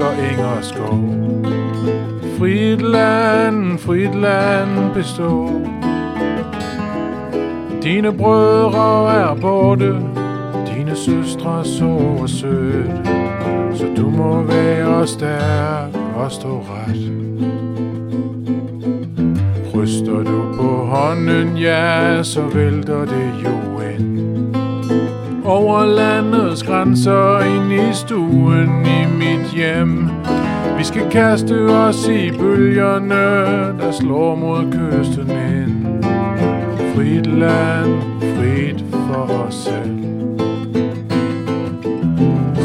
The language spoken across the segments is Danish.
og eng og skov. Frit land, frit land bestå. Dine brødre er borte, dine søstre så sødt. Så du må være stærk og stå ret. Ryster du på hånden, ja, så vælter det jo ind. Over landets grænser, ind i stuen i mit hjem. Vi skal kaste os i bølgerne, der slår mod kysten ind. Frit land, frit for os selv.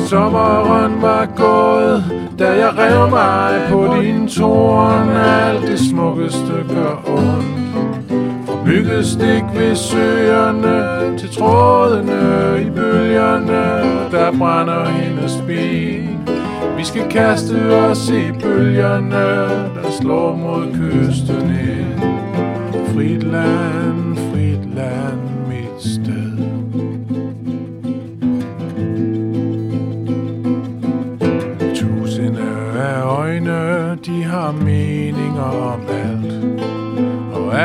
Sommeren var gået, da jeg rev mig på din torn. Alt det smukkeste gør ondt. Myggestik ved søerne til trådene i bølgerne, der brænder hendes ben Vi skal kaste os i bølgerne, der slår mod kysten ind. Frit land, frit land, mit sted. Tusinde af øjne, de har meninger om alt.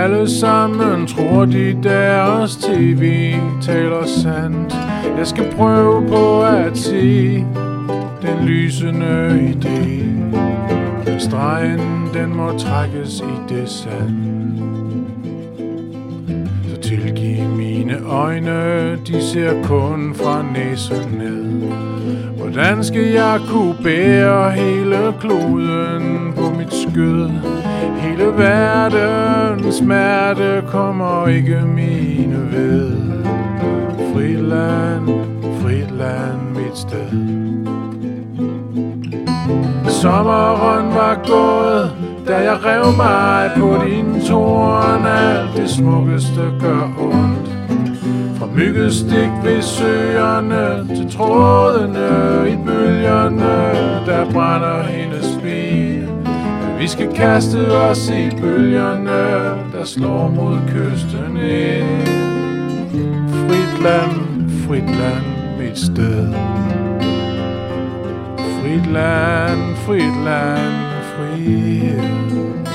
Alle sammen tror de deres tv taler sandt. Jeg skal prøve på at se den lysende idé. Stregen, den må trækkes i det sand. Så tilgiv mine øjne, de ser kun fra næsen ned. Hvordan skal jeg kunne bære hele kloden på mit skød? Hele verdens smerte kommer ikke mine ved. Friland, land, land, mit sted. Sommeren var gået, da jeg rev mig på din torn. Alt det smukkeste gør ondt. Fra myggestik ved søerne til trådene i bølgerne, der brænder hendes ben Vi skal kaste os i bølgerne, der slår mod kysten ind. Frit land, frit land, mit sted. Frit land, frit land, frihed.